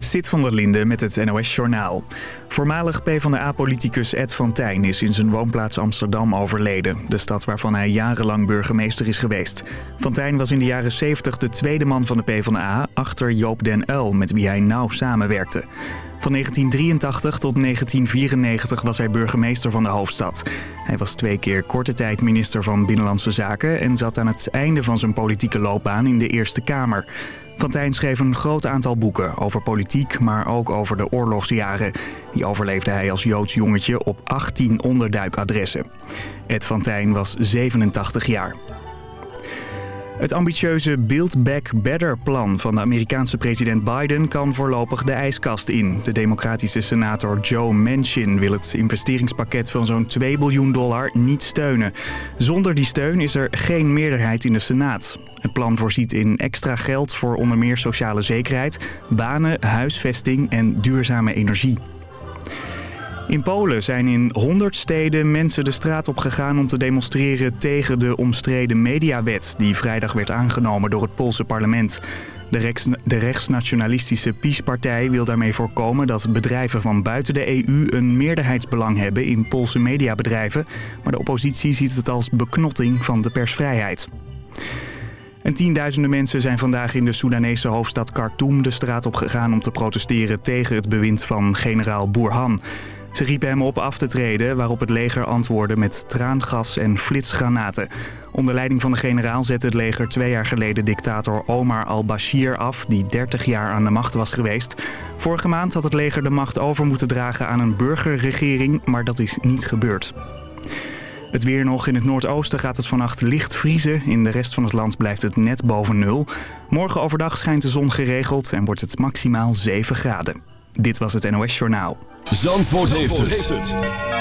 Sit van der Linde met het NOS Journaal. Voormalig PvdA-politicus Ed van Tijn is in zijn woonplaats Amsterdam overleden. De stad waarvan hij jarenlang burgemeester is geweest. Van Tijn was in de jaren 70 de tweede man van de PvdA achter Joop den Uyl, met wie hij nauw samenwerkte. Van 1983 tot 1994 was hij burgemeester van de hoofdstad. Hij was twee keer korte tijd minister van Binnenlandse Zaken... en zat aan het einde van zijn politieke loopbaan in de Eerste Kamer. Van Tijn schreef een groot aantal boeken over politiek, maar ook over de oorlogsjaren. Die overleefde hij als Joods jongetje op 18 onderduikadressen. Ed van Tijn was 87 jaar. Het ambitieuze Build Back Better plan van de Amerikaanse president Biden kan voorlopig de ijskast in. De democratische senator Joe Manchin wil het investeringspakket van zo'n 2 biljoen dollar niet steunen. Zonder die steun is er geen meerderheid in de Senaat. Het plan voorziet in extra geld voor onder meer sociale zekerheid, banen, huisvesting en duurzame energie. In Polen zijn in 100 steden mensen de straat op gegaan om te demonstreren tegen de omstreden mediawet die vrijdag werd aangenomen door het Poolse parlement. De, rechts, de rechtsnationalistische PiS-partij wil daarmee voorkomen dat bedrijven van buiten de EU een meerderheidsbelang hebben in Poolse mediabedrijven. Maar de oppositie ziet het als beknotting van de persvrijheid. En tienduizenden mensen zijn vandaag in de Soedanese hoofdstad Khartoum de straat op gegaan om te protesteren tegen het bewind van generaal Burhan. Ze riepen hem op af te treden, waarop het leger antwoordde met traangas en flitsgranaten. Onder leiding van de generaal zette het leger twee jaar geleden dictator Omar al-Bashir af, die 30 jaar aan de macht was geweest. Vorige maand had het leger de macht over moeten dragen aan een burgerregering, maar dat is niet gebeurd. Het weer nog. In het noordoosten gaat het vannacht licht vriezen. In de rest van het land blijft het net boven nul. Morgen overdag schijnt de zon geregeld en wordt het maximaal 7 graden. Dit was het NOS Journaal. Zandvoort, heeft, het.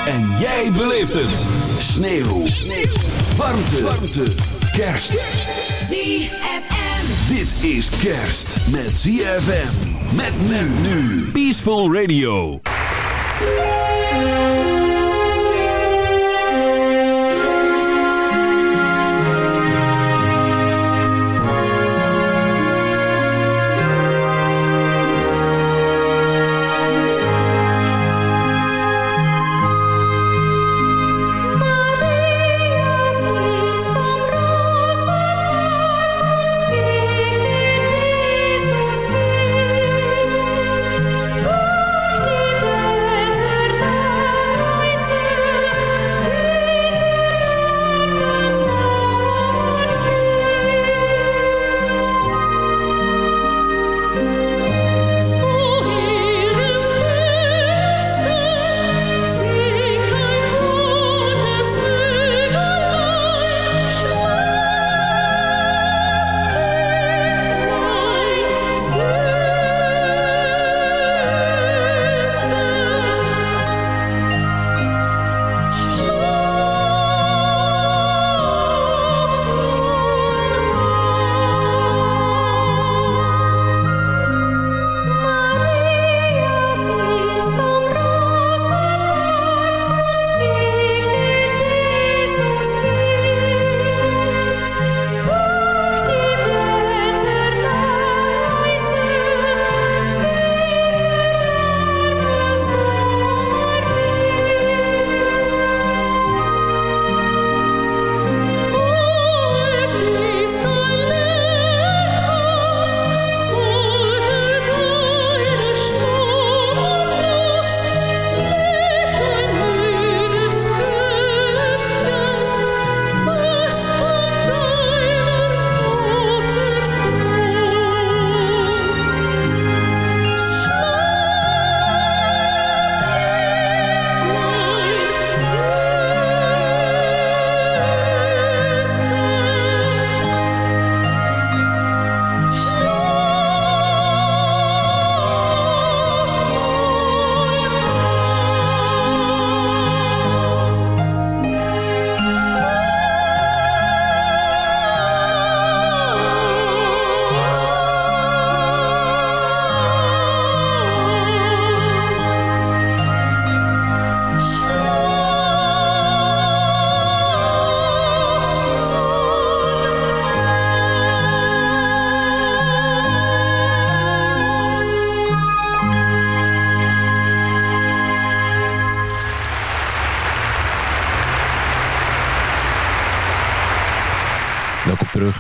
En jij beleeft het. Sneeuw. Sneeuw. Warmte. Warmte. Kerst. ZFM. Dit is kerst met ZFM. Met men nu. Peaceful Radio.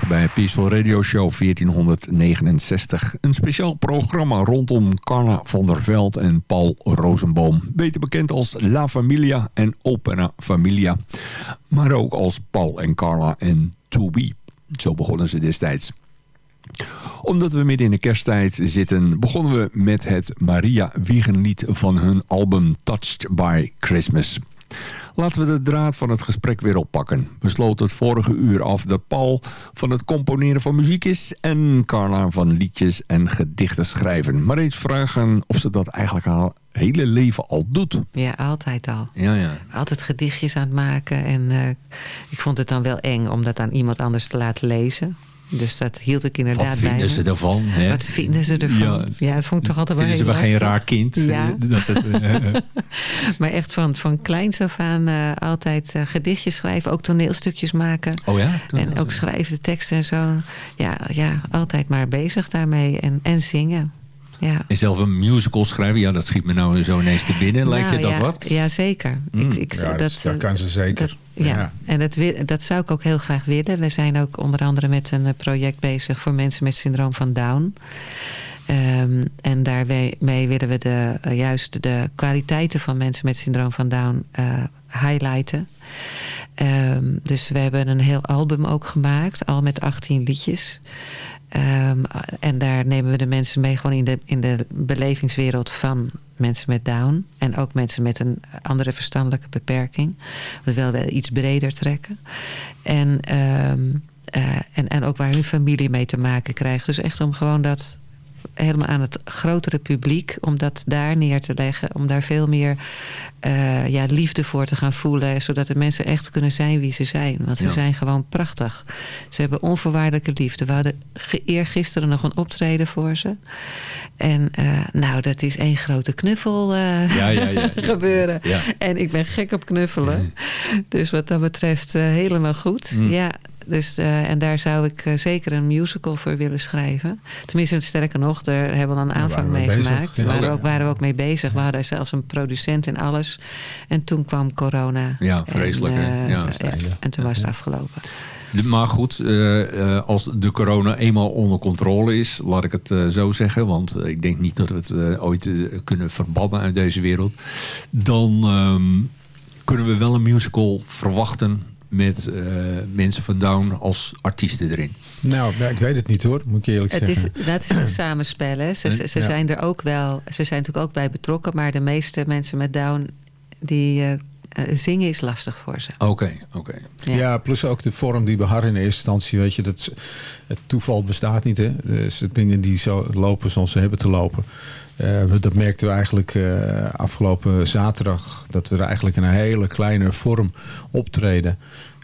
Bij Peaceful Radio Show 1469. Een speciaal programma rondom Carla van der Veld en Paul Rosenboom. Beter bekend als La Familia en Opera Familia. Maar ook als Paul en Carla en To Be. Zo begonnen ze destijds omdat we midden in de kersttijd zitten, begonnen we met het Maria Wiegenlied van hun album Touched by Christmas. Laten we de draad van het gesprek weer oppakken. We sloten het vorige uur af dat Paul van het componeren van muziek is... en Carla van liedjes en gedichten schrijven. Maar eens vragen of ze dat eigenlijk haar hele leven al doet. Ja, altijd al. Ja, ja. Altijd gedichtjes aan het maken. En uh, ik vond het dan wel eng om dat aan iemand anders te laten lezen. Dus dat hield ik inderdaad Wat vinden bij ze ervan? Hè? Wat vinden ze ervan? Ja, ja dat vond ik toch altijd wel Vinden heel ze wel lastig. geen raar kind? Ja. Dat het, uh, maar echt van, van kleins af aan uh, altijd uh, gedichtjes schrijven. Ook toneelstukjes maken. Oh ja? En ook schrijven de teksten en zo. Ja, ja altijd maar bezig daarmee. En, en zingen. Ja. En zelf een musical schrijven, ja, dat schiet me nou zo ineens te binnen. Lijkt nou, je dat ja, wat? Ja, zeker. Mm. Ik, ik, ja, dat, dat, kan ze zeker. Dat, ja. ja, en dat, dat zou ik ook heel graag willen. We zijn ook onder andere met een project bezig voor mensen met syndroom van Down. Um, en daarmee willen we de, uh, juist de kwaliteiten van mensen met syndroom van Down uh, highlighten. Um, dus we hebben een heel album ook gemaakt, al met 18 liedjes. Um, en daar nemen we de mensen mee gewoon in de, in de belevingswereld van mensen met Down. En ook mensen met een andere verstandelijke beperking. We iets breder trekken. En, um, uh, en, en ook waar hun familie mee te maken krijgt. Dus echt om gewoon dat helemaal aan het grotere publiek... om dat daar neer te leggen. Om daar veel meer uh, ja, liefde voor te gaan voelen. Zodat de mensen echt kunnen zijn wie ze zijn. Want ze ja. zijn gewoon prachtig. Ze hebben onvoorwaardelijke liefde. We hadden eergisteren nog een optreden voor ze. En uh, nou, dat is één grote knuffel uh, ja, ja, ja, gebeuren. En ik ben gek op knuffelen. Dus wat dat betreft helemaal goed. Mm. Ja, dus, uh, en daar zou ik uh, zeker een musical voor willen schrijven. Tenminste, sterker nog, daar hebben we een aanvang mee gemaakt. Daar waren, we ook, waren we ook mee bezig. We hadden zelfs een producent en alles. En toen kwam corona. Ja, vreselijk. En, uh, ja. ja, en toen was het afgelopen. Maar goed, als de corona eenmaal onder controle is, laat ik het zo zeggen. Want ik denk niet dat we het ooit kunnen verbannen uit deze wereld. Dan um, kunnen we wel een musical verwachten met uh, mensen van Down als artiesten erin? Nou, ja, ik weet het niet hoor, moet ik eerlijk het zeggen. Is, dat is een samenspel. Hè. Ze, ze, ze ja. zijn er ook wel, ze zijn natuurlijk ook bij betrokken, maar de meeste mensen met Down die uh, zingen is lastig voor ze. Oké, okay, oké. Okay. Ja. ja. plus ook de vorm die we hadden in eerste instantie, weet je, dat het toeval bestaat niet, hè. Dus dingen die zo lopen zoals ze hebben te lopen. Uh, dat merkten we eigenlijk uh, afgelopen zaterdag. Dat we er eigenlijk in een hele kleine vorm optreden.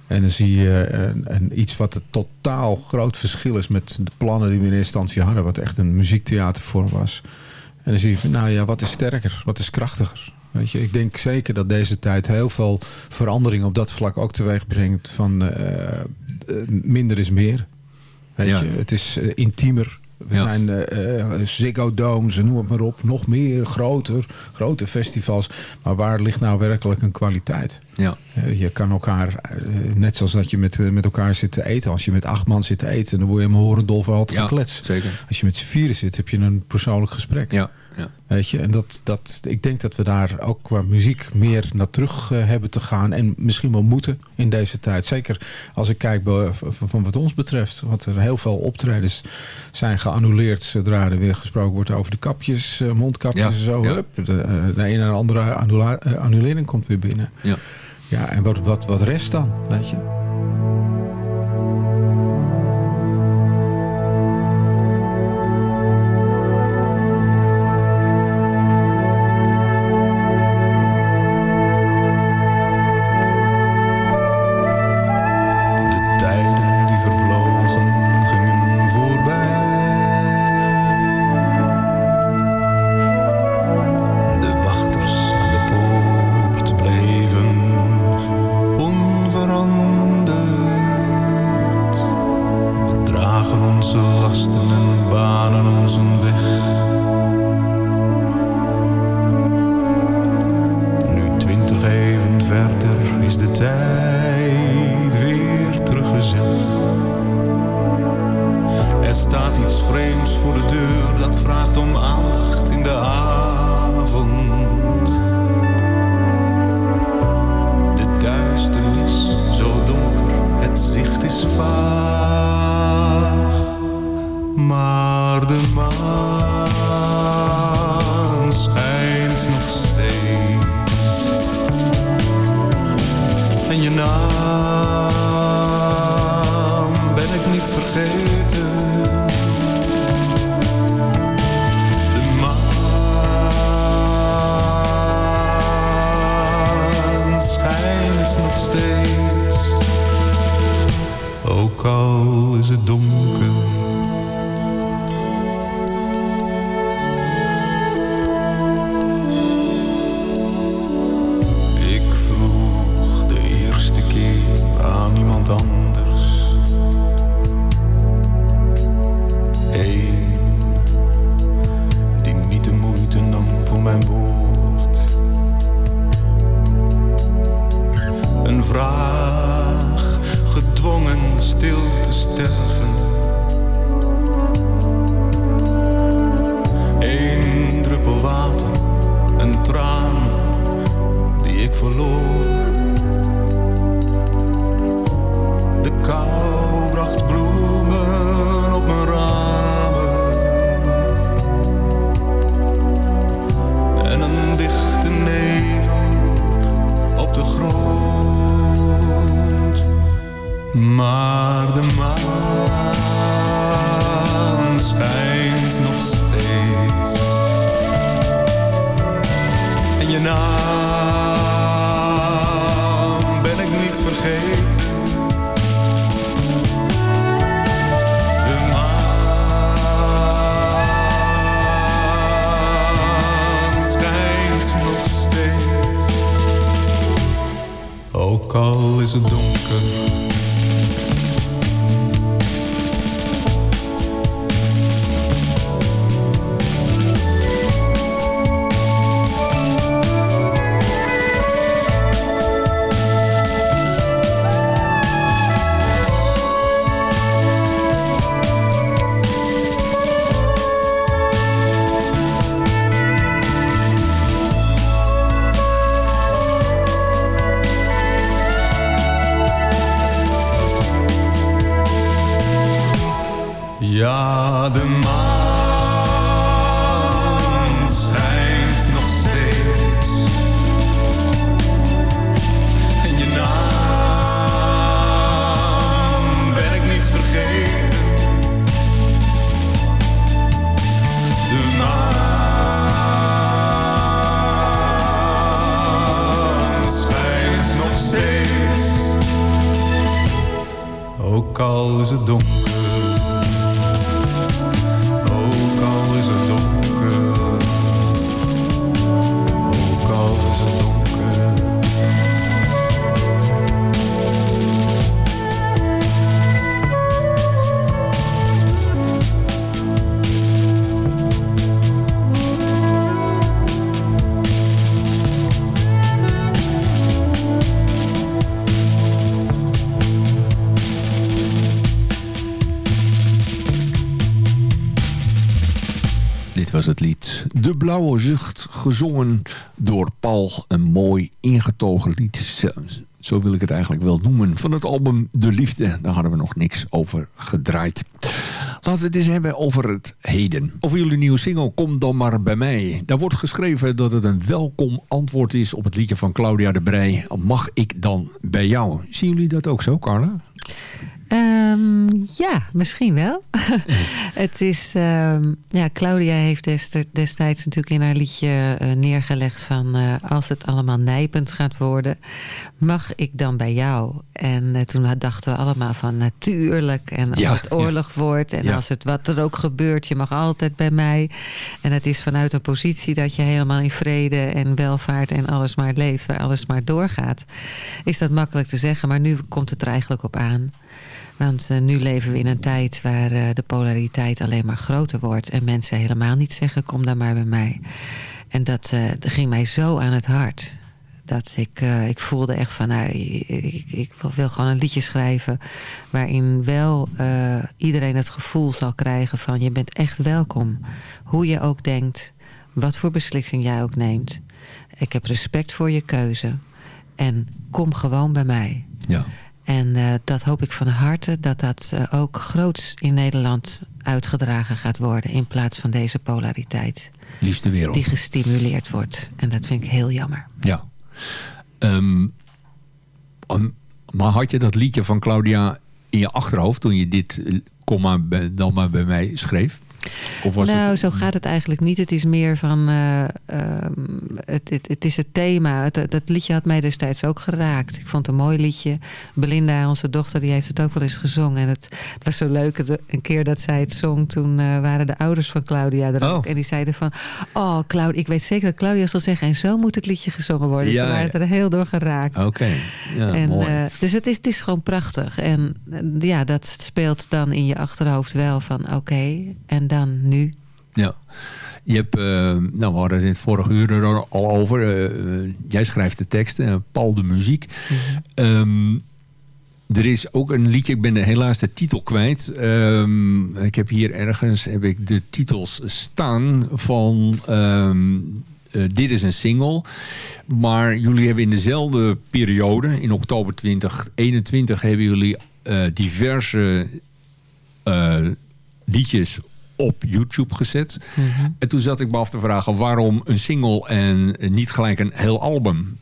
En dan zie je uh, een, een, iets wat een totaal groot verschil is met de plannen die we in eerste instantie hadden. Wat echt een muziektheatervorm was. En dan zie je van, nou ja, wat is sterker? Wat is krachtiger? Weet je, ik denk zeker dat deze tijd heel veel verandering op dat vlak ook teweeg brengt. Van minder is meer. Weet ja. je, het is intiemer. We ja. zijn uh, Ziggo Domes, noem het maar op. Nog meer, groter, grote festivals. Maar waar ligt nou werkelijk een kwaliteit? Ja. Uh, je kan elkaar, uh, net zoals dat je met, met elkaar zit te eten. Als je met acht man zit te eten, dan word je helemaal horendol van altijd ja, gekletst. Zeker. Als je met z'n vieren zit, heb je een persoonlijk gesprek. Ja. Ja. Weet je, en dat, dat, ik denk dat we daar ook qua muziek meer naar terug uh, hebben te gaan. En misschien wel moeten in deze tijd. Zeker als ik kijk van wat ons betreft. Want er heel veel optredens zijn geannuleerd zodra er weer gesproken wordt over de kapjes, uh, mondkapjes ja. en zo. Ja. Hup, de, uh, de een en andere annulering komt weer binnen. Ja, ja en wat, wat, wat rest dan, weet je? Zucht, gezongen door Paul. Een mooi ingetogen lied, zo, zo wil ik het eigenlijk wel noemen. Van het album De Liefde, daar hadden we nog niks over gedraaid. Laten we het eens hebben over het heden. Over jullie nieuwe single Kom dan maar bij mij. Daar wordt geschreven dat het een welkom antwoord is op het liedje van Claudia de Brij. Mag ik dan bij jou? Zien jullie dat ook zo, Carla? Ehm, ja, misschien wel. het is, ehm, ja, Claudia heeft dest- destijds natuurlijk in haar liedje eh, neergelegd van eh, als het allemaal nijpend gaat worden, mag ik dan bij jou? En eh, toen dachten we allemaal van natuurlijk. En als Ja, het oorlog wordt en Ja. als het wat er ook gebeurt, je mag altijd bij mij. En het is vanuit een positie dat je helemaal in vrede en welvaart en alles maar leeft, waar alles maar doorgaat. Is dat makkelijk te zeggen, maar nu komt het er eigenlijk op aan. Want eh, nu leven we in een tijd waar eh, de polariteit alleen maar groter wordt. En mensen helemaal niet zeggen, kom dan maar bij mij. En dat, eh, ging mij zo aan het hart. Dat ik, ik voelde echt van, nou, ik, ik wil gewoon een liedje schrijven... waarin wel iedereen het gevoel zal krijgen van... je bent echt welkom. Hoe je ook denkt, wat voor beslissing jij ook neemt. Ik heb respect voor je keuze. En kom gewoon bij mij. Ja. En eh, dat hoop ik van harte dat dat eh, ook groots in Nederland uitgedragen gaat worden... in plaats van deze polariteit Liefste wereld. die gestimuleerd wordt. En dat vind ik heel jammer. Ja. Ehm, um, maar had je dat liedje van Claudia in je achterhoofd... toen je dit eh, kom maar bij- dan maar bij mij schreef? Of was nou, het... zo gaat het eigenlijk niet. Het is meer van... eh, ehm, het, het, het is het thema. Het, dat liedje had mij destijds ook geraakt. Ik vond het een mooi liedje. Belinda, onze dochter, die heeft het ook wel eens gezongen. En het, het was zo leuk. Een keer dat zij het zong, toen eh, waren de ouders van Claudia er ook. Oh. En die zeiden van... Oh, Claudia, ik weet zeker dat Claudia zal zeggen... en zo moet het liedje gezongen worden. Ja, Ze waren ja. er heel door geraakt. Oké, ja, En, mooi. eh, dus het is, het is gewoon prachtig. En ja, dat speelt dan in je achterhoofd wel van oké, en dan nu. Ja. Je hebt, eh, nou, we hadden het in het vorige uur er al over. eh, eh, jij schrijft de teksten, eh, Paul de muziek. Ehm, er is ook een liedje, ik ben helaas de titel kwijt. Ehm, ik heb hier ergens heb ik de titels staan van... ehm, eh, dit is een single. Maar jullie hebben in dezelfde periode, in oktober 2021... hebben jullie diverse eh, liedjes op YouTube gezet. En toen zat ik me af te vragen waarom een single en niet gelijk een heel album.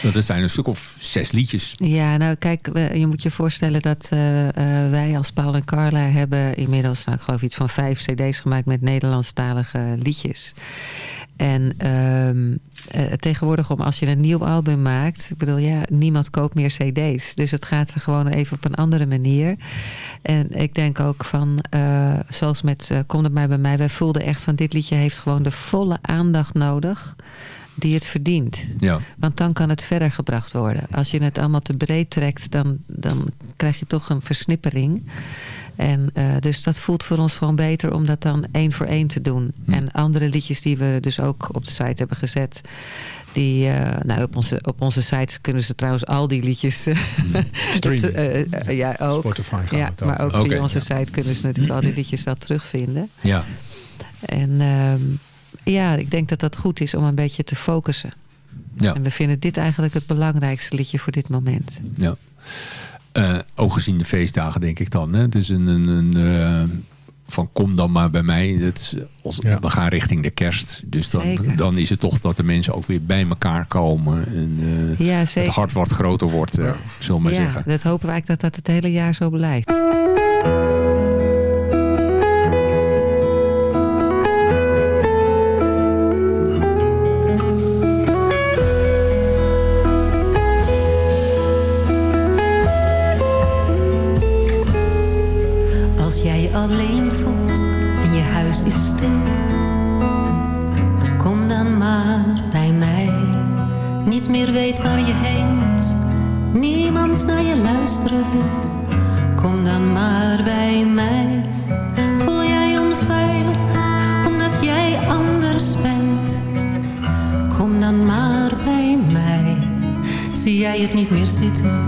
Het zijn een stuk of zes liedjes. Ja, nou kijk, je moet je voorstellen dat eh, eh, wij als Paul en Carla hebben inmiddels, nou, ik geloof iets van vijf cd's gemaakt met Nederlandstalige liedjes. En ehm, eh, tegenwoordig, om als je een nieuw album maakt, ik bedoel, ja, niemand koopt meer cd's. Dus het gaat gewoon even op een andere manier. En ik denk ook van, eh, zoals met eh, Kom het maar bij mij, wij voelden echt van dit liedje heeft gewoon de volle aandacht nodig die het verdient. Ja, Want dan kan het verder gebracht worden. Als je het allemaal te breed trekt, dan, dan krijg je toch een versnippering. En uh, dus dat voelt voor ons gewoon beter om dat dan één voor één te doen. Hm. En andere liedjes die we dus ook op de site hebben gezet. Die, uh, nou, op, onze, op onze site kunnen ze trouwens al die liedjes... Streamen. uh, ja, ook. Spotify ja, maar ook okay, via onze ja. site kunnen ze natuurlijk al die liedjes wel terugvinden. ja. En um, ja, ik denk dat dat goed is om een beetje te focussen. ja. En we vinden dit eigenlijk het belangrijkste liedje voor dit moment. ja. Uh, ook gezien de feestdagen denk ik dan. Hè? Het is een... een, een uh, van kom dan maar bij mij. Dat, als, ja. We gaan richting de kerst. Dus dan, dan is het toch dat de mensen ook weer bij elkaar komen. En uh, ja, het hart wat groter wordt, ja. zullen we maar ja, zeggen. dat hopen we eigenlijk dat dat het hele jaar zo blijft. Is stil, kom dan maar bij mij. Niet meer weet waar je heen moet, niemand naar je luisteren wil. Kom dan maar bij mij. Voel jij onveilig omdat jij anders bent? Kom dan maar bij mij. Zie jij het niet meer zitten,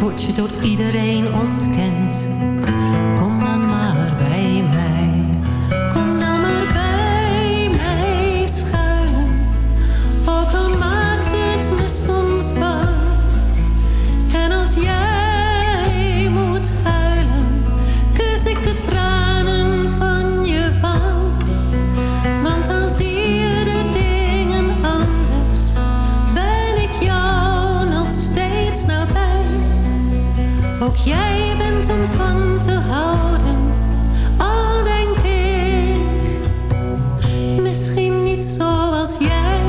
word je door iedereen ontkend. Jij bent om van te houden. Al denk ik misschien niet zoals jij.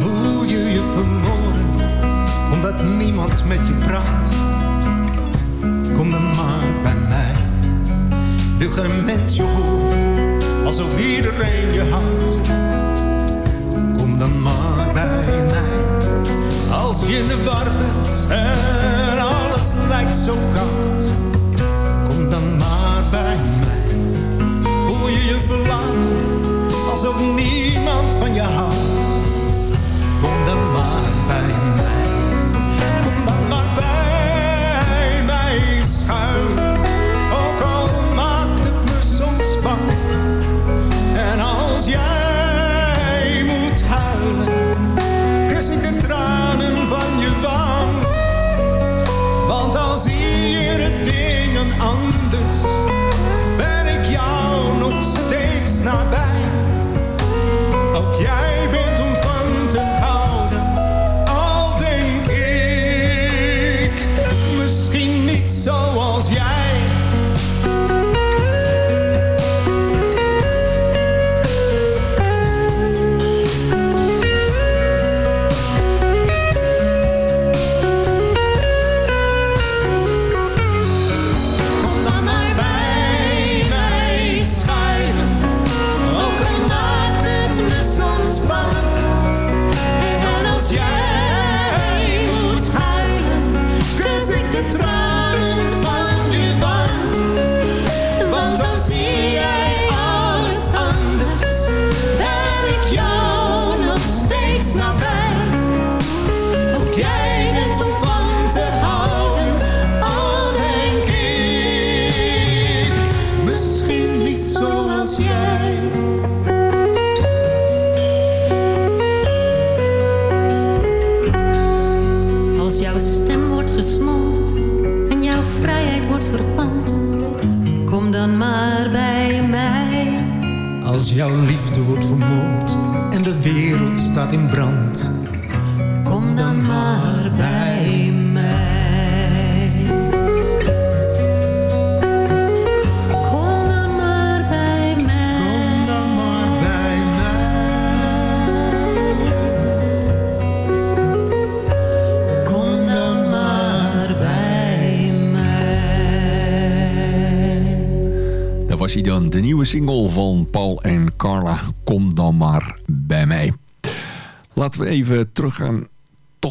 Voel je je verloren omdat niemand met je praat? Kom dan maar bij mij. Wil geen mens je horen alsof iedereen de war en alles lijkt zo koud. Kom dan maar bij mij. Voel je je verlaten alsof niemand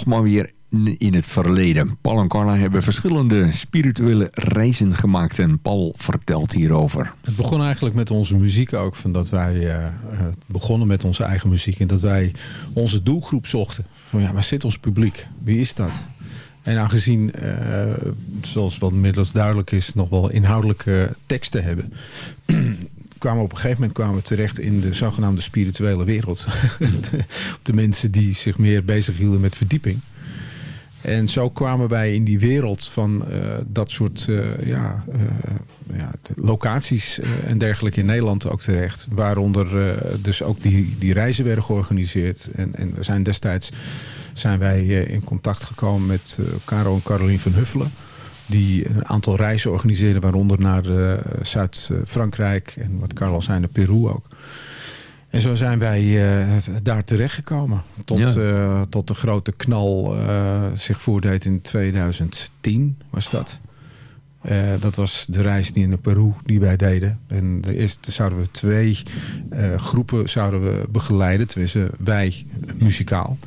maar weer in het verleden. Paul en Carla hebben verschillende spirituele reizen gemaakt. En Paul vertelt hierover. Het begon eigenlijk met onze muziek ook. Van dat wij eh, begonnen met onze eigen muziek. En dat wij onze doelgroep zochten. Van ja, waar zit ons publiek? Wie is dat? En aangezien, eh, zoals wat inmiddels duidelijk is, nog wel inhoudelijke teksten hebben. Kwamen op een gegeven moment kwamen we terecht in de zogenaamde spirituele wereld. de, de mensen die zich meer bezighielden met verdieping. En zo kwamen wij in die wereld van eh, dat soort eh, ja, eh, ja, locaties en dergelijke in Nederland ook terecht. Waaronder dus ook die, die reizen werden georganiseerd. En, en we zijn destijds zijn wij in contact gekomen met Caro en Caroline van Huffelen. Die een aantal reizen organiseerden, waaronder naar eh, Zuid-Frankrijk en wat Carlo zei, naar Peru ook. En zo zijn wij eh, daar terechtgekomen. Tot, Ja. eh, tot de grote knal eh, zich voordeed in 2010 was dat. Dat was de reis die in Peru die wij deden. En de eerste zouden we twee groepen zouden we begeleiden. Tenminste, wij muzikaal.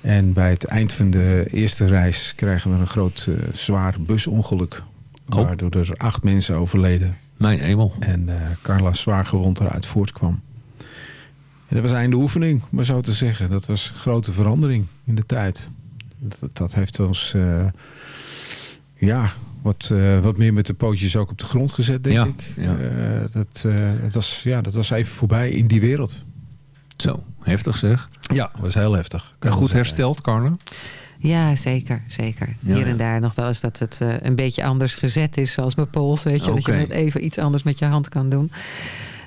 En bij het eind van de eerste reis krijgen we een groot eh, zwaar busongeluk. Oh. Waardoor er acht mensen overleden. Mijn hemel. En eh, Carla zwaar gewond eruit voortkwam. En dat was einde oefening, maar zo te zeggen. Dat was een grote verandering in de tijd. Dat, dat heeft ons eh, ja, wat, wat meer met de pootjes ook op de grond gezet, denk Ja, ik. ja. Dat, het was, ja, dat was even voorbij in die wereld. Zo, heftig zeg. Ja, dat was heel heftig. Kan En goed hersteld, Carla? Ja, zeker. zeker. Ja, Hier ja. en daar nog wel eens dat het eh, een beetje anders gezet is. Zoals mijn pols, weet je. Dat je even iets anders met je hand kan doen.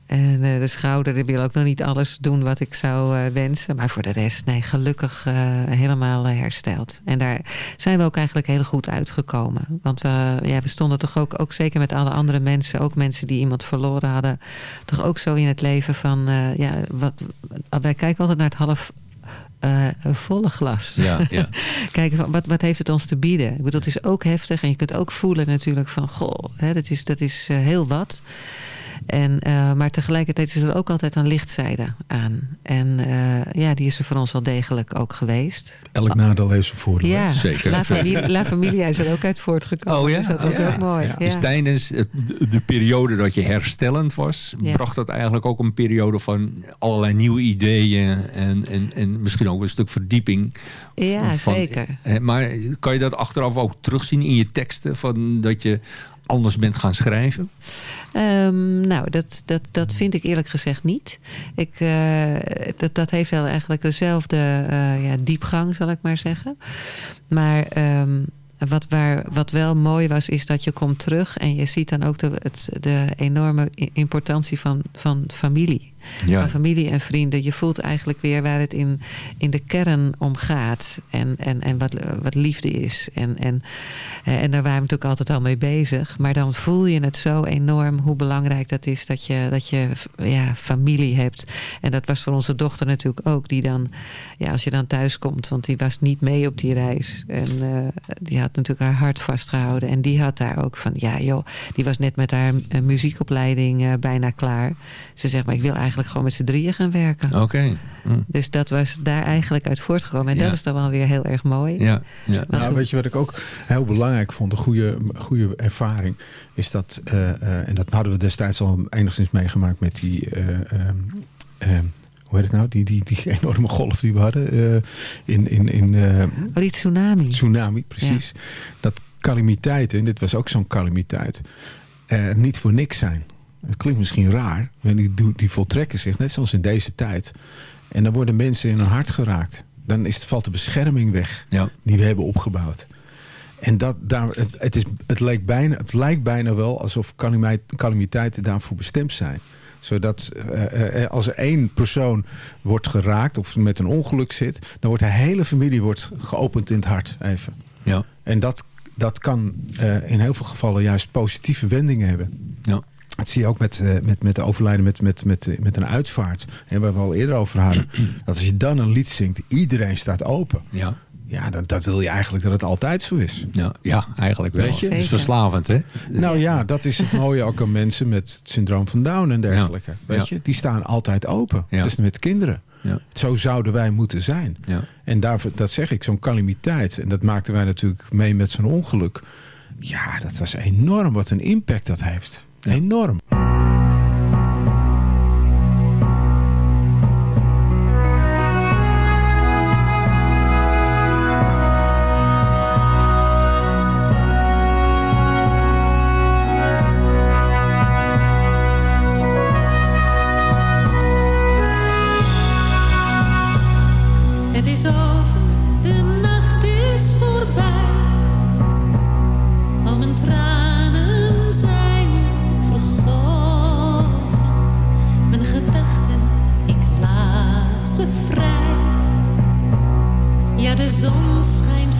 En eh, de schouder wil ook nog niet alles doen wat ik zou eh, wensen. Maar voor de rest, nee, gelukkig eh, helemaal hersteld. En daar zijn we ook eigenlijk heel goed uitgekomen. Want we, ja, we stonden toch ook, ook zeker met alle andere mensen... ook mensen die iemand verloren hadden... toch ook zo in het leven van... ja, wat, wij kijken altijd naar het half... volle glas. Ja, ja. Kijken van wat, wat heeft het ons te bieden. Ik bedoel, het is ook heftig en je kunt ook voelen natuurlijk van goh, hè, dat is, dat is heel wat. En, eh, maar tegelijkertijd is er ook altijd een lichtzijde aan. En eh, ja, die is er voor ons wel degelijk ook geweest. Elk nadeel heeft zijn voordeel. Ja, Zeker. La Familia, La Familia is er ook uit voortgekomen. Oh ja? Dus dat was Ja. ook mooi. Ja. Ja. Dus tijdens de, de periode dat je herstellend was, Ja. bracht dat eigenlijk ook een periode van allerlei nieuwe ideeën en, en, en misschien ook een stuk verdieping. Ja, van- zeker. Maar kan je dat achteraf ook terugzien in je teksten, van dat je anders bent gaan schrijven? Ehm, nou, dat, dat, dat vind ik eerlijk gezegd niet. Ik, eh, dat, dat heeft wel eigenlijk dezelfde eh, ja, diepgang, zal ik maar zeggen. Maar ehm, wat, waar, wat wel mooi was, is dat je komt terug en je ziet dan ook de, het, de enorme importantie van, van familie. Van familie en vrienden. Je voelt eigenlijk weer waar het in, in de kern om gaat. En, en, en wat, wat liefde is. En, en, eh, en daar waren we natuurlijk altijd al mee bezig. Maar dan voel je het zo enorm hoe belangrijk dat is dat je, dat je ja, familie hebt. En dat was voor onze dochter natuurlijk ook. Die dan, ja, als je dan thuis komt, want die was niet mee op die reis. En eh, die had natuurlijk haar hart vastgehouden. En die had daar ook van, ja joh, die was net met haar eh, muziekopleiding bijna klaar. Ze zegt, maar ik wil eigenlijk gewoon met z'n drieën gaan werken. Oké. Hm. Dus dat was daar eigenlijk uit voortgekomen. En Ja. dat is dan wel weer heel erg mooi. Ja, ja. Nou, hoe- weet je wat ik ook heel belangrijk vond, een goede, goede ervaring, is dat, eh, eh, en dat hadden we destijds al enigszins meegemaakt met die, eh, ehm, ehm, hoe heet het nou, die, die, die enorme golf die we hadden eh, in, in, in eh, Oh, die tsunami. tsunami, precies. Dat calamiteiten, en dit was ook zo'n calamiteit, eh, niet voor niks zijn. Het klinkt misschien raar, maar die, voltrekken zich net zoals in deze tijd. En dan worden mensen in hun hart geraakt. Dan is valt de bescherming weg Ja. die we hebben opgebouwd. En dat, daar, het, het, is, het, lijkt bijna, het lijkt bijna wel alsof calamit- calamiteiten daarvoor bestemd zijn. Zodat eh, eh, als er één persoon wordt geraakt of met een ongeluk zit... dan wordt de hele familie wordt geopend in het hart even. Ja. En dat, dat kan eh, in heel veel gevallen juist positieve wendingen hebben. Ja. Dat zie je ook met, eh, met, met de overlijden met, met, met, eh, met een uitvaart. En waar we al eerder over hadden. dat als je dan een lied zingt, iedereen staat open. Ja. Ja, dan, dat wil je eigenlijk dat het altijd zo is. Ja, ja, eigenlijk wel. Weet je? Het is verslavend, hè? Nou ja, dat is het mooie ook aan mensen met het syndroom van Down en dergelijke. Ja. Weet Ja. je, die staan altijd open. Ja. Dus met kinderen. Ja. Zo zouden wij moeten zijn. Ja. En daarvoor, dat zeg ik, zo'n calamiteit. En dat maakten wij natuurlijk mee met zo'n ongeluk. Ja, dat was enorm wat een impact dat heeft. Enorm. Ja, de zon schijnt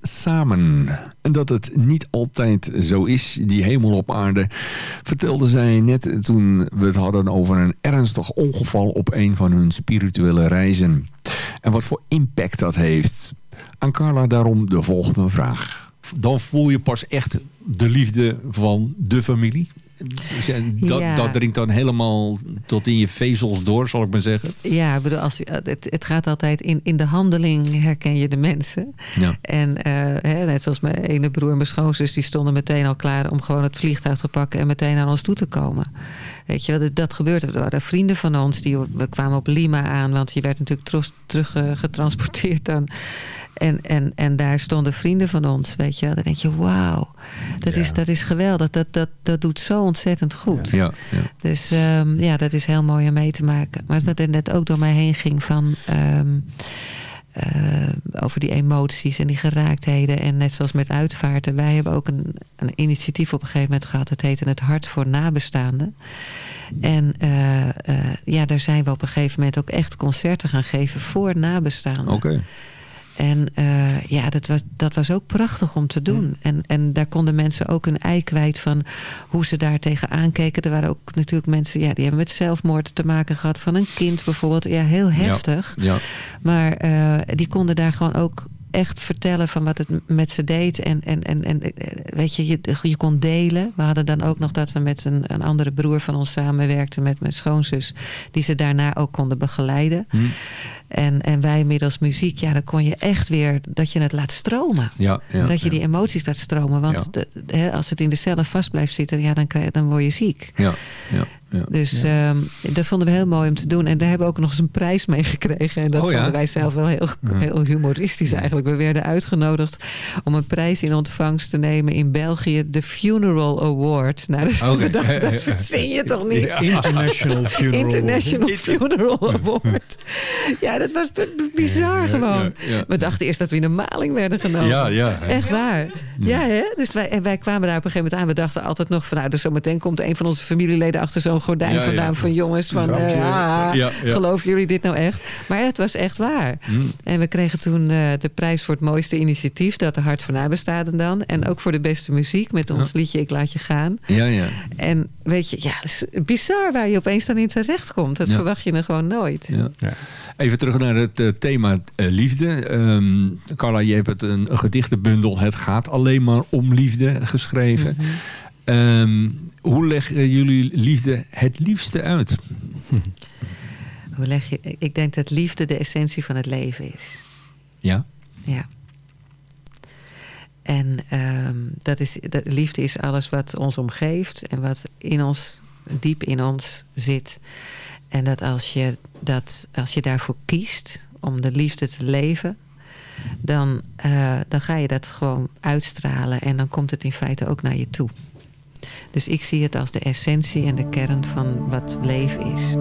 Samen. En dat het niet altijd zo is, die hemel op aarde, vertelde zij net toen we het hadden over een ernstig ongeval op een van hun spirituele reizen. En wat voor impact dat heeft. Aan Carla daarom de volgende vraag. Dan voel je pas echt de liefde van de familie? Dat, Ja. dat dringt dan helemaal tot in je vezels door, zal ik maar zeggen. Ja, ik bedoel, als, je- het, het gaat altijd in, in de handeling herken je de mensen. Ja. En eh, hè, net zoals mijn ene broer en mijn schoonzus, die stonden meteen al klaar om gewoon het vliegtuig te pakken en meteen naar ons toe te komen. Weet je, dat, dat gebeurde. Er waren vrienden van ons, die, we kwamen op Lima aan, want je werd natuurlijk terug eh, getransporteerd dan. En, en, en daar stonden vrienden van ons, weet je. wel. Dan denk je, wauw, dat, is, dat is geweldig. Dat, dat, dat doet zo ontzettend goed. Ja, ja. Dus ehm, ja, dat is heel mooi om mee te maken. Maar wat er net ook door mij heen ging van... ehm, eh, over die emoties en die geraaktheden. En net zoals met uitvaarten. Wij hebben ook een, een initiatief op een gegeven moment gehad. Het heette Het Hart voor Nabestaanden. En eh, eh, ja, daar zijn we op een gegeven moment ook echt concerten gaan geven voor nabestaanden. Oké. En eh, ja, dat was, dat was ook prachtig om te doen. En, en daar konden mensen ook een ei kwijt van hoe ze daar tegenaan keken. Er waren ook natuurlijk mensen ja, die hebben met zelfmoord te maken gehad van een kind bijvoorbeeld. Ja, heel heftig. Ja. Maar eh, die konden daar gewoon ook echt vertellen van wat het met ze deed. En, en, en, en eh, weet je, je, je kon delen. We hadden dan ook nog dat we met een, een andere broer van ons samenwerkten met mijn schoonzus. Die ze daarna ook konden begeleiden. Hm. En, en wij middels muziek, ja, dan kon je echt weer dat je het laat stromen. Ja, ja, dat je ja. die emoties laat stromen. Want Ja. de- hè, als het in de cellen vast blijft zitten, ja, dan, krijg, dan word je ziek. Ja, ja, ja. Dus ehm, dat vonden we heel mooi om te doen. En daar hebben we ook nog eens een prijs mee gekregen. En dat Oh ja? vonden wij zelf wel heel, heel humoristisch eigenlijk. We werden uitgenodigd om een prijs in ontvangst te nemen in België. De Funeral Award. Nou, dat, dachten, dat verzin je toch niet? International Funeral. International Funeral Award. Ja, dat was bizar gewoon. ja, ja. We dachten eerst dat we in een maling werden genomen. Ja, ja. Echt waar. Ja, hè? Dus wij, en wij kwamen daar op een gegeven moment aan. We dachten altijd nog van... nou, dus zometeen komt een van onze familieleden... achter zo'n gordijn Ja, ja. vandaan van jongens... van ah, ja. geloven jullie dit nou echt? Maar het was echt waar. Mm. En we kregen toen eh, de prijs voor het mooiste initiatief... dat de Hart van Nabestaanden dan. En ook voor de beste muziek met ons liedje Ik Laat Je Gaan. Ja, ja. En weet je, ja, het is bizar waar je opeens dan in terecht komt. Dat Ja. verwacht je dan gewoon nooit. Ja. Ja. Even terug naar het eh, thema eh, liefde. Ehm, Carla, je hebt het een, een gedichtenbundel Het gaat alleen maar om liefde geschreven. Mhm. Ehm, hoe leggen jullie liefde het liefste uit? Hoe leg je... Ik denk dat liefde de essentie van het leven is. Ja? Ja. En ehm, dat is, dat, liefde is alles wat ons omgeeft en wat in ons, diep in ons zit. En dat als je, dat, als je daarvoor kiest om de liefde te leven, dan, eh, dan ga je dat gewoon uitstralen en dan komt het in feite ook naar je toe. Dus ik zie het als de essentie en de kern van wat leven is.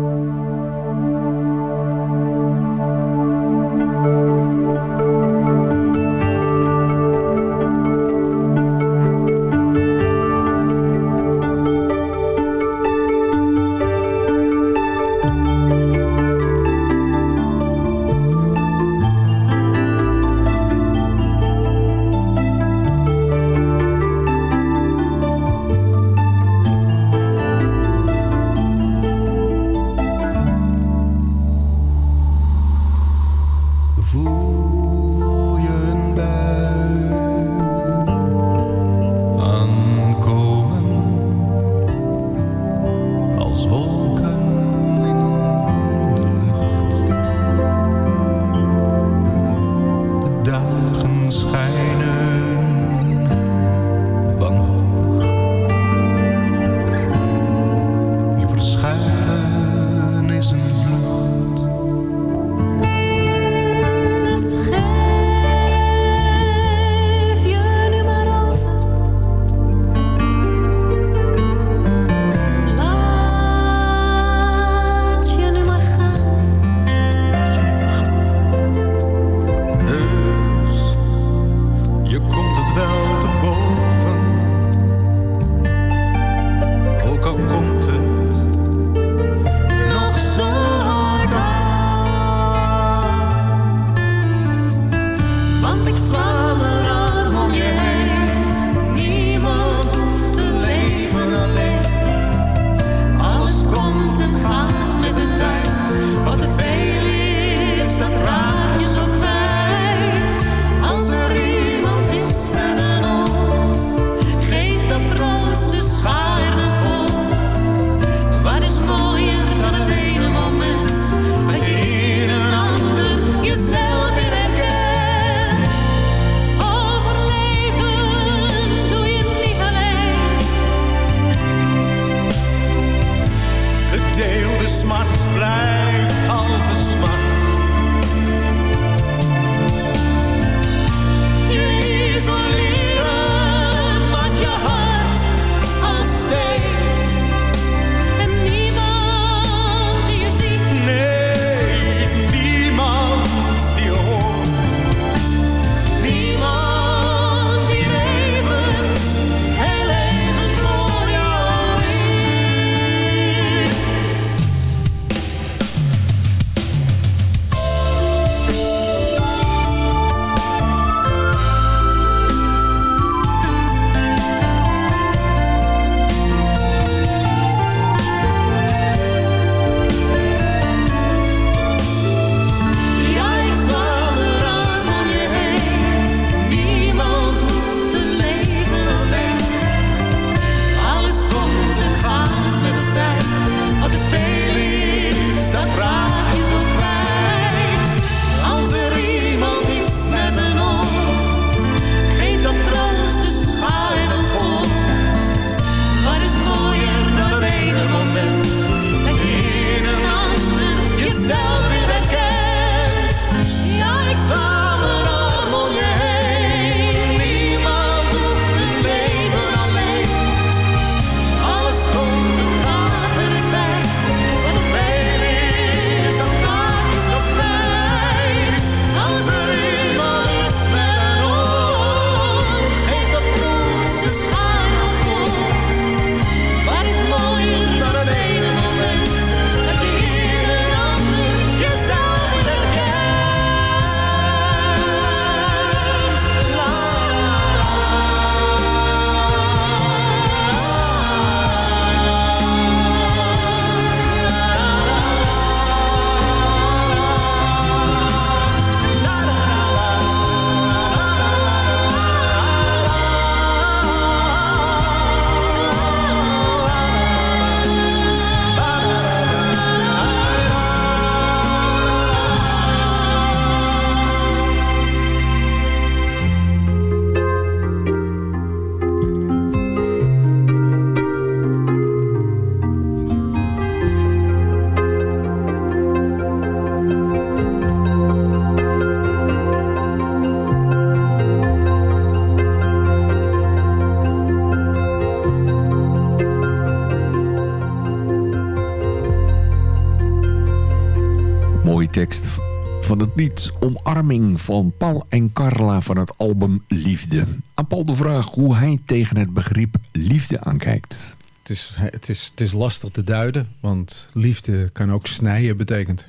Het lied Omarming van Paul en Carla van het album Liefde. Aan Paul de vraag hoe hij tegen het begrip liefde aankijkt. Het is, het, is, het is lastig te duiden, want liefde kan ook snijden betekent.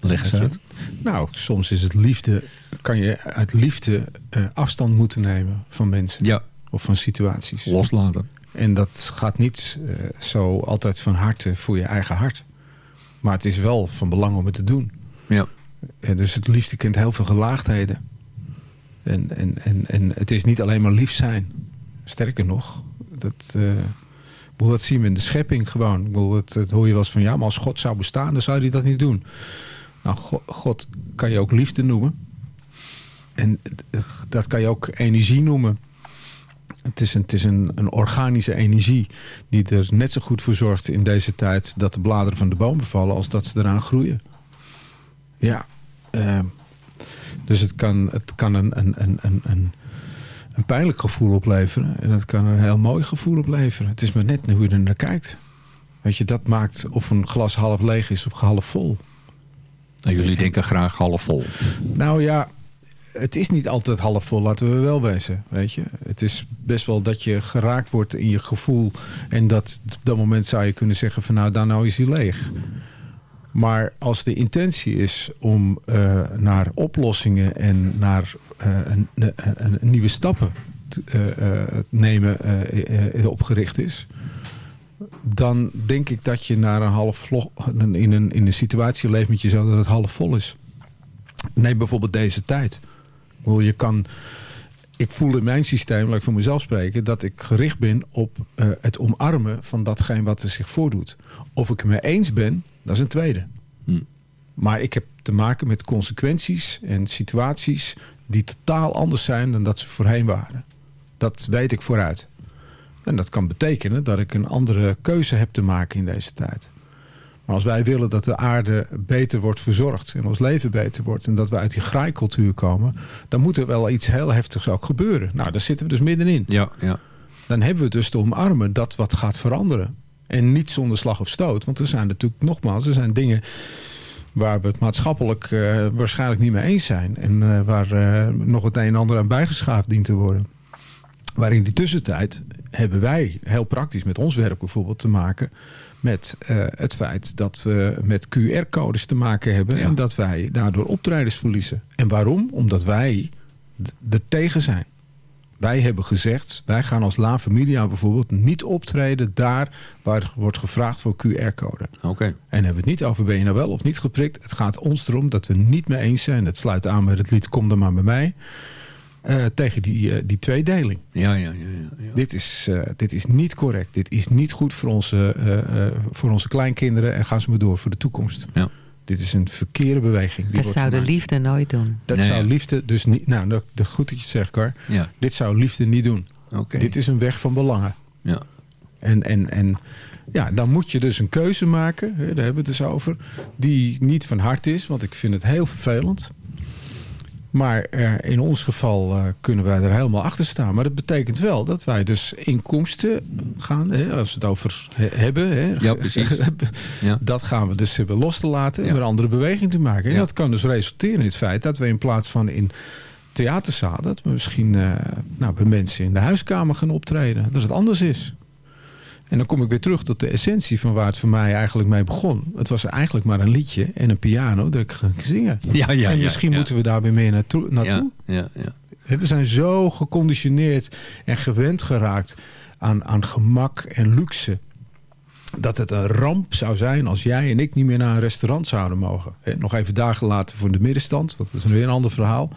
Leg eens je? uit. Nou, soms is het liefde, kan je uit liefde eh, afstand moeten nemen van mensen Ja, of van situaties. loslaten. En dat gaat niet eh, zo altijd van harte voor je eigen hart. Maar het is wel van belang om het te doen. Ja. En dus het liefde kent heel veel gelaagdheden. En, en, en, en het is niet alleen maar lief zijn. Sterker nog, dat, eh, dat zien we in de schepping gewoon. Ik bedoel, dat, hoor je wel van ja, maar als God zou bestaan, dan zou hij dat niet doen. Nou, Go- God kan je ook liefde noemen. En eh, dat kan je ook energie noemen. Het is, een, het is een, een organische energie die er net zo goed voor zorgt in deze tijd dat de bladeren van de boom bevallen als dat ze eraan groeien. Ja, ehm, dus het kan, het kan een, een, een, een, een, een pijnlijk gevoel opleveren en het kan een heel mooi gevoel opleveren. Het is maar net hoe je er naar kijkt. Weet je, dat maakt of een glas half leeg is of half vol. Nou, jullie denken graag half vol. Nou ja, het is niet altijd half vol, laten we wel wezen. Weet je? Het is best wel dat je geraakt wordt in je gevoel. En dat op dat moment zou je kunnen zeggen van nou, dan nou is hij leeg. Maar als de intentie is om eh, naar oplossingen en naar eh, een, een, nieuwe stappen te eh, nemen opgericht is, dan denk ik dat je naar een half vlog, in, een, in een situatie leeft met jezelf dat het half vol is. Neem bijvoorbeeld deze tijd. Je kan, ik voel in mijn systeem, laat ik voor mezelf spreken, dat ik gericht ben op het omarmen van datgene wat er zich voordoet. Of ik het mee eens ben, dat is een tweede. Hm. Maar ik heb te maken met consequenties en situaties die totaal anders zijn dan dat ze voorheen waren. Dat weet ik vooruit. En dat kan betekenen dat ik een andere keuze heb te maken in deze tijd. Maar als wij willen dat de aarde beter wordt verzorgd en ons leven beter wordt en dat we uit die graaikultuur komen, dan moet er wel iets heel heftigs ook gebeuren. Nou, daar zitten we dus middenin. Ja, ja. Dan hebben we dus te omarmen dat wat gaat veranderen. En niet zonder slag of stoot. Want er zijn natuurlijk nogmaals, er zijn dingen waar we het maatschappelijk eh, waarschijnlijk niet mee eens zijn. En eh, waar eh, nog het een en ander aan bijgeschaafd dient te worden. Maar in die tussentijd hebben wij heel praktisch met ons werk bijvoorbeeld te maken met het feit dat we met QR-codes te maken hebben Ja. en dat wij daardoor optredens verliezen. En waarom? Omdat wij er tegen zijn. Wij hebben gezegd, wij gaan als La Familia bijvoorbeeld niet optreden daar waar wordt gevraagd voor QR-code. Oké. En hebben we het niet over ben je nou wel of niet geprikt. Het gaat ons erom dat we niet mee eens zijn. Het sluit aan met het lied Kom dan maar bij mij. eh, tegen die, eh, die tweedeling. Ja, ja, ja. ja, ja. Dit, is, eh, dit is niet correct. Dit is niet goed voor onze, voor onze kleinkinderen. En gaan ze maar door voor de toekomst. Ja. Dit is een verkeerde beweging. Die Dat wordt zou de liefde nooit doen. Dat Nee, zou ja. liefde dus niet... Nou, de, de goed dat je het zegt. Ja, Dit zou liefde niet doen. oké. Dit is een weg van belangen. Ja. En, en, en ja, dan moet je dus een keuze maken, hè, daar hebben we het dus over, die niet van hart is, want ik vind het heel vervelend. Maar eh, in ons geval eh, kunnen wij er helemaal achter staan. Maar dat betekent wel dat wij dus inkomsten gaan, hè, als we het over he- hebben. Hè, Ja, precies. Ja. Dat gaan we dus hebben los te laten en Ja. een andere beweging te maken. En Ja. dat kan dus resulteren in het feit dat we in plaats van in theaterzaal, dat we misschien eh, nou, bij mensen in de huiskamer gaan optreden. Dat het anders is. En dan kom ik weer terug tot de essentie van waar het voor mij eigenlijk mee begon. Het was eigenlijk maar een liedje en een piano dat ik ging zingen. Ja, ja, en misschien ja. moeten we daar weer meer naartoe. naartoe. Ja, ja. We zijn zo geconditioneerd en gewend geraakt aan, aan gemak en luxe. Dat het een ramp zou zijn als jij en ik niet meer naar een restaurant zouden mogen. Nog even dagen later voor de middenstand, want dat is weer een ander verhaal.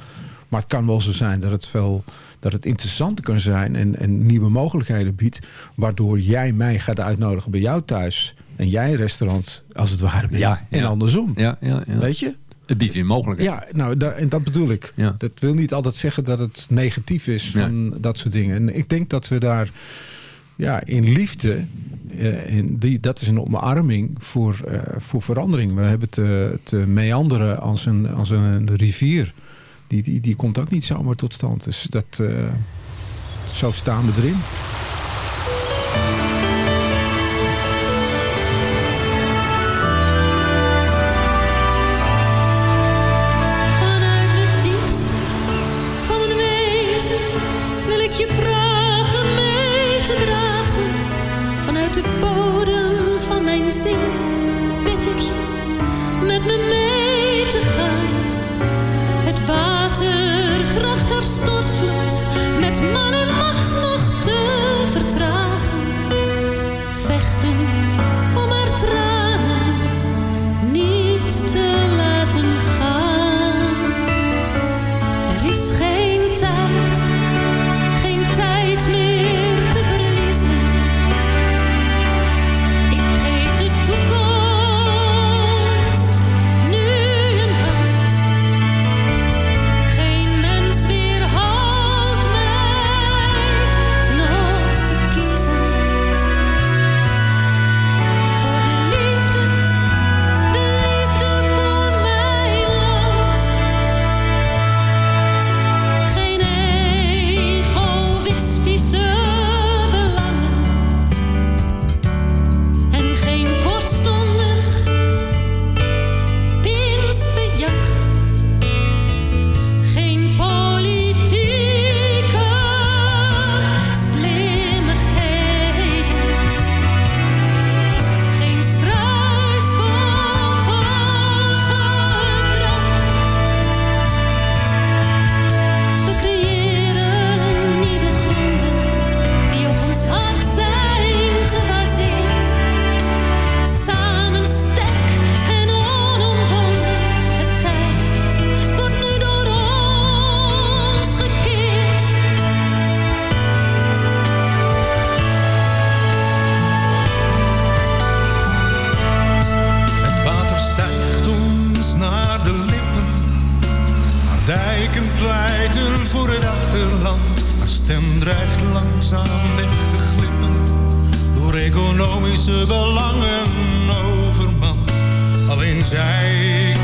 Maar het kan wel zo zijn dat het, veel, dat het interessant kan zijn en, en nieuwe mogelijkheden biedt. Waardoor jij mij gaat uitnodigen bij jou thuis. En jij een restaurant als het ware bent. Ja, en andersom. ja, ja, ja. Weet je? Het biedt weer mogelijkheden. Ja, nou, da- en dat bedoel ik. Ja. Dat wil niet altijd zeggen dat het negatief is van dat soort dingen. En ik denk dat we daar ja, in liefde, eh, in die, dat is een omarming voor, eh, voor verandering. We hebben te, te meanderen als een, als een rivier. Die, die, die komt ook niet zomaar tot stand. Dus dat, eh, zo staan we erin. Zij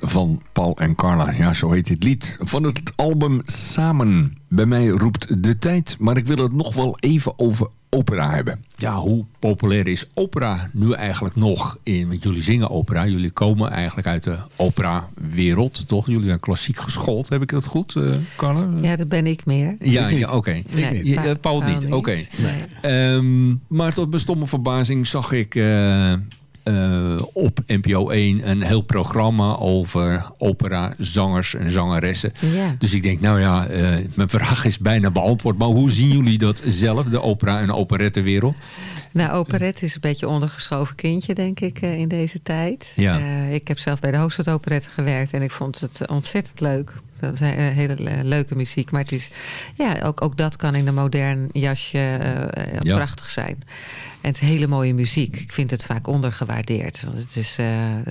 van Paul en Carla. Ja, zo heet dit lied. Van het album Samen. Bij mij roept de tijd, maar ik wil het nog wel even over opera hebben. Ja, hoe populair is opera nu eigenlijk nog? In, want jullie zingen opera. Jullie komen eigenlijk uit de opera-wereld, toch? Jullie zijn klassiek geschoold. Heb ik dat goed, eh Carla? Ja, dat ben ik meer. Ja, ja oké. Nee, Je- Pa- Paul Paul niet, niet. oké. Nee. Ehm, maar tot mijn stomme verbazing zag ik eh, eh, op NPO 1 een heel programma over opera, zangers en zangeressen. Ja. Dus ik denk, nou ja, eh, mijn vraag is bijna beantwoord. Maar hoe zien jullie dat zelf, de opera- en operettenwereld? Nou, operet is een beetje ondergeschoven kindje, denk ik, eh, in deze tijd. Ja. Ik heb zelf bij de Hoofdstad Operette gewerkt en ik vond het ontzettend leuk. Dat is hele le- leuke muziek. Maar het is, ja, ook, ook dat kan in een modern jasje Ja. prachtig zijn. En het is hele mooie muziek. Ik vind het vaak ondergewaardeerd. Want het is eh,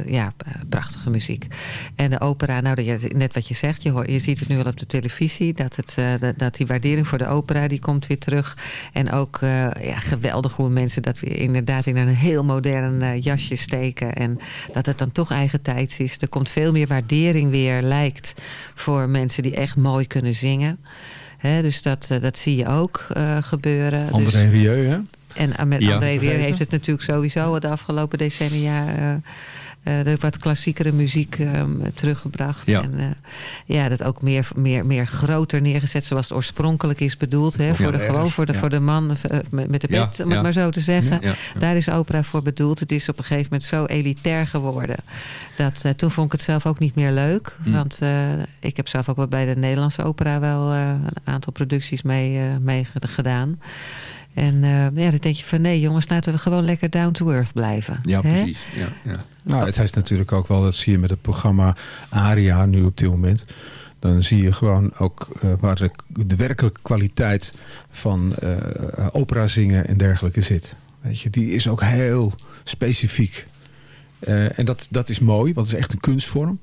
ja, prachtige muziek. En de opera, nou, net wat je zegt, je, hoort, je ziet het nu al op de televisie. Dat, het, eh, dat, die waardering voor de opera, die komt weer terug. En ook eh, ja, geweldig hoe mensen dat weer inderdaad in een heel modern jasje steken. En dat het dan toch eigen tijds is. Er komt veel meer waardering weer, lijkt, voor mensen die echt mooi kunnen zingen. Dus dat, dat zie je ook gebeuren. André Dus- Rieu, hè? En eh, met Ja. André Vergeten. heeft het natuurlijk sowieso de afgelopen decennia... eh, eh, de wat klassiekere muziek ehm, teruggebracht. Ja. En eh, ja, dat ook meer, meer, meer groter neergezet zoals het oorspronkelijk is bedoeld. Hè, voor de, erg, gewoon voor de, ja. voor de man met met de Ja, pet, om ja. het maar zo te zeggen. Ja, ja. Daar is opera voor bedoeld. Het is op een gegeven moment zo elitair geworden. Dat, eh, toen vond ik het zelf ook niet meer leuk. Hm. Want eh, ik heb zelf ook wel bij de Nederlandse opera wel eh, een aantal producties mee, eh, mee ge- gedaan. En eh, ja, dan denk je van nee jongens, laten we gewoon lekker down to earth blijven. Ja, Hè? precies. Ja, ja. Nou, het is natuurlijk ook wel, dat zie je met het programma Aria nu op dit moment. Dan zie je gewoon ook eh, waar de, de werkelijke kwaliteit van eh, opera zingen en dergelijke zit. Weet je, die is ook heel specifiek. Eh, en dat, dat is mooi, want het is echt een kunstvorm.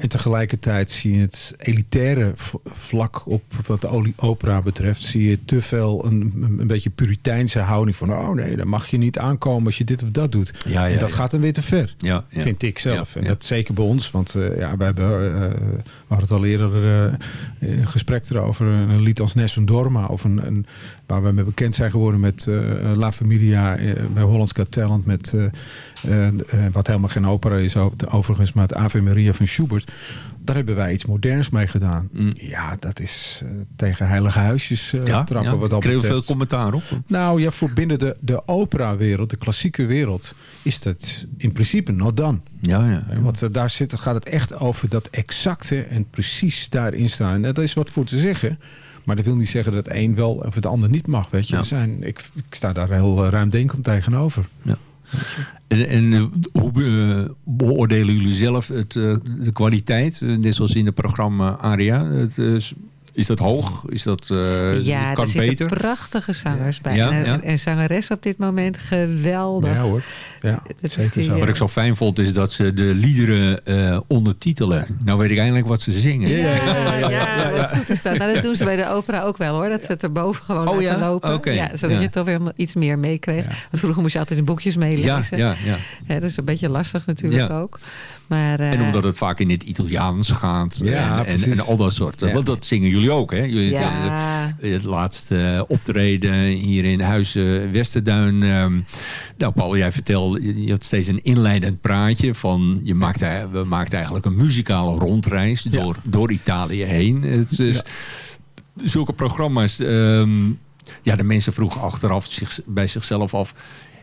En tegelijkertijd zie je het elitaire vlak op wat de opera betreft... zie je te veel een, een beetje puriteinse houding van... oh nee, dan mag je niet aankomen als je dit of dat doet. Ja, ja, en dat ja. gaat dan weer te ver. Ja, ja. Vind ik zelf. En dat zeker bij ons. Want eh, ja, wij hebben, eh, we hadden het al eerder eh, een gesprek erover. Een lied als Nessun Dorma. Of een, een, waar we mee bekend zijn geworden met eh, La Familia eh, bij Hollands Got Talent. Met, eh, eh, eh, wat helemaal geen opera is over- overigens. Maar het Ave Maria van Schubert. Daar hebben wij iets moderns mee gedaan. Mm. Ja, dat is eh, tegen heilige huisjes eh, Ja, trappen ja. wat dat Ik kreeg veel commentaar op. Nou ja, voor binnen de, de opera-wereld, de klassieke wereld, is dat in principe not done. Ja, ja. Hè, Want eh, daar zit, gaat het echt over dat exacte en precies daarin staan. En daar is wat voor te zeggen. Maar dat wil niet zeggen dat het een wel of het ander niet mag. Weet je? Ja. Zijn, ik, ik sta daar heel eh, ruimdenkend tegenover. En, en eh, hoe be- beoordelen jullie zelf het, eh, de kwaliteit? Eh, Net zoals in het programma Aria. Het, eh, is- dat hoog? Is dat, eh, Ja, kan er zitten beter? prachtige zangers bij. Ja, en, ja. en zangeres op dit moment, geweldig. Ja hoor. Ja, is zeker die, zo. eh, Wat ik zo fijn vond is dat ze de liederen eh, ondertitelen. Nou weet ik eindelijk wat ze zingen. Ja, ja, wat goed is dat. Nou, dat doen ze bij de opera ook wel hoor. Dat ze het erboven gewoon Oh, laten ja? lopen. Oké, Ja, zodat ja. je toch weer iets meer meekreeg. Ja. Want vroeger moest je altijd in boekjes ja, meelezen. ja, ja. Hè, dat is een beetje lastig natuurlijk Ja. ook. Maar, eh, En omdat het vaak in het Italiaans gaat. Ja, en, en, al dat soort. Ja. Want dat zingen jullie ook, hè? Jullie, Ja. eh, Het laatste optreden hier in Huizen Westerduin. ehm, nou, Paul, jij vertelde, je had steeds een inleidend praatje van je maakt, eh, we maakten eigenlijk een muzikale rondreis door, door Italië heen. Het is, Zulke programma's, ehm, ja, de mensen vroegen achteraf zich, bij zichzelf af.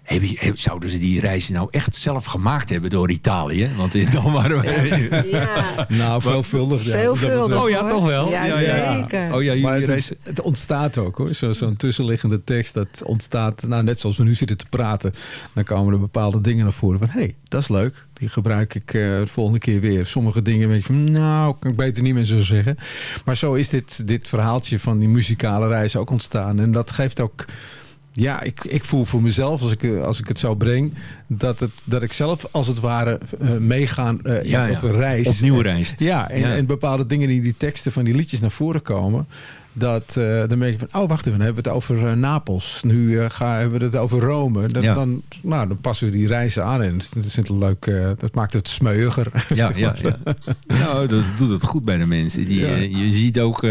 Heb je, heb- zouden ze die reis nou echt zelf gemaakt hebben door Italië? Want dan waren we... Ja, Nou, veelvuldig. ja, veelvuldig. Oh ja, hoor. toch wel? Ja, Ja, ja. zeker. Oh ja, jullie Maar het, reis... is, het ontstaat ook hoor. Zo- Zo'n tussenliggende tekst, dat ontstaat, nou, net zoals we nu zitten te praten, dan komen er bepaalde dingen naar voren van hé, hey, dat is leuk. Die gebruik ik eh, de volgende keer weer. Sommige dingen weet je van, nou, kan ik beter niet meer zo zeggen. Maar zo is dit, dit verhaaltje van die muzikale reis ook ontstaan. En dat geeft ook ja, ik, ik voel voor mezelf, als ik, eh, als ik het zo breng, dat, het, dat ik zelf als het ware eh, meegaan Ja, ja, ja. op een reis. Opnieuw reist. Ja, en, Ja. en bepaalde dingen die die teksten van die liedjes naar voren komen. Dat, dan merk je van, oh wacht even, dan hebben we het over Napels. Nu gaan, hebben we het over Rome. Dan, dan, nou, dan passen we die reizen aan. En het is een leuk, dat maakt het smeuiger. Ja, ja, ja. Nou, dat doet het goed bij de mensen. Die, Ja. je ziet ook...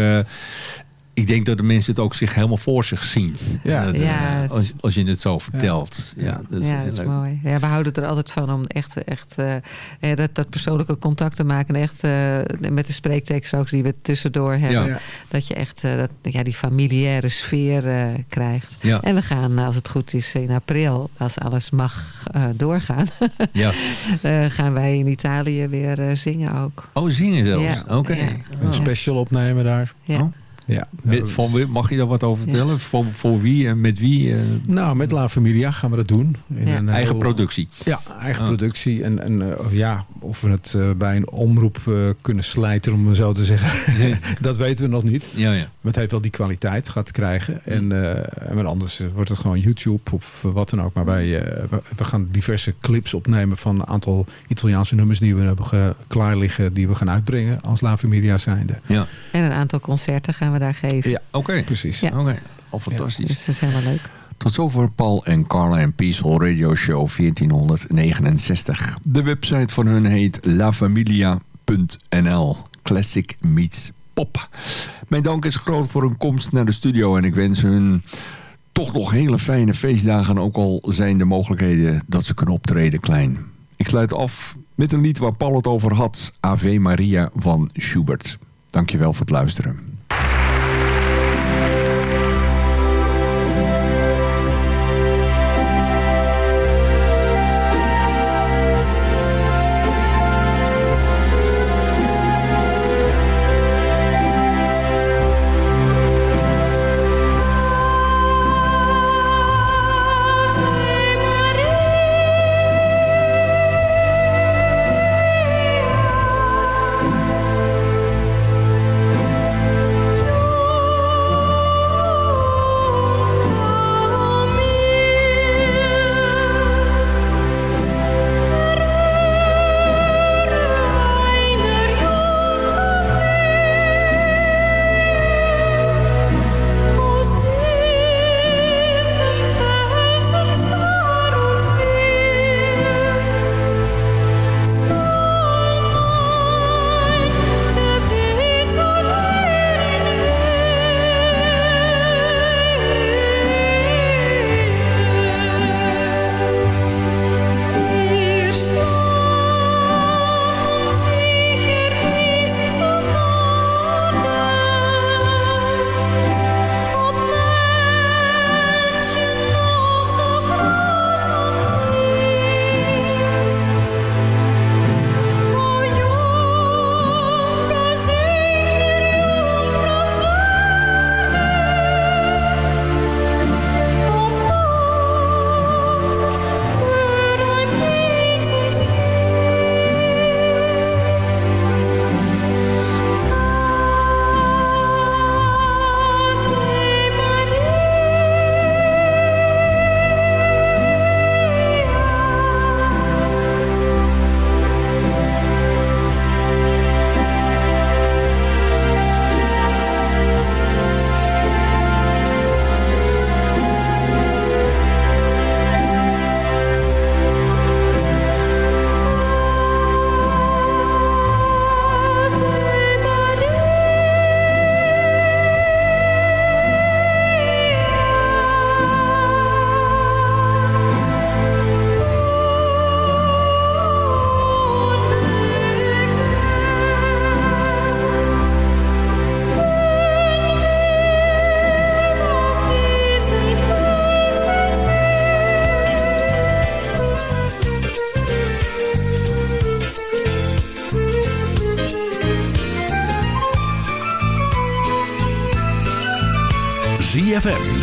ik denk dat de mensen het ook zich helemaal voor zich zien. Ja. Dat, eh, Ja, als, als je het zo vertelt. Ja, dat is ja, heel dat is leuk. mooi. Ja, we houden er altijd van om echt, echt eh, dat, dat persoonlijke contact te maken. En echt eh, met de spreektekst ook die we tussendoor hebben. Dat je echt eh, dat, ja, die familiaire sfeer eh, krijgt. Ja. En we gaan, als het goed is, in april, als alles mag eh, doorgaan, Ja. eh, gaan wij in Italië weer eh, zingen ook. Oh, zingen zelfs? Ja. Oké. Ja. Een special opnemen daar. Ja. Oh. Ja. Met, van, wie- mag je daar wat over vertellen? Voor, voor wie en met wie? eh, Nou, met La Familia gaan we dat doen. In Ja. een eigen heel- productie. Ja, eigen Ah. productie. En, en eh, ja, of we het eh, bij een omroep eh, kunnen slijten, om zo te zeggen. dat weten we nog niet. Ja, ja. Maar het heeft wel die kwaliteit gaat krijgen. En, eh, en met anders wordt het gewoon YouTube of wat dan ook. Maar wij eh, we, gaan diverse clips opnemen van een aantal Italiaanse nummers die we hebben klaar liggen. Die we gaan uitbrengen als La Familia zijnde. ja. En een aantal concerten gaan we daar geven. Ja, Oké. precies. Ja. Oké. Oh, fantastisch. Dus dat is helemaal leuk. Tot zover Paul en Carla en Peaceful Radio Show 1469. De website van hun heet lavamilia.nl. Classic meets pop. Mijn dank is groot voor hun komst naar de studio en ik wens hun toch nog hele fijne feestdagen. Ook al zijn de mogelijkheden dat ze kunnen optreden klein. Ik sluit af met een lied waar Paul het over had. Ave Maria van Schubert. Dankjewel voor het luisteren.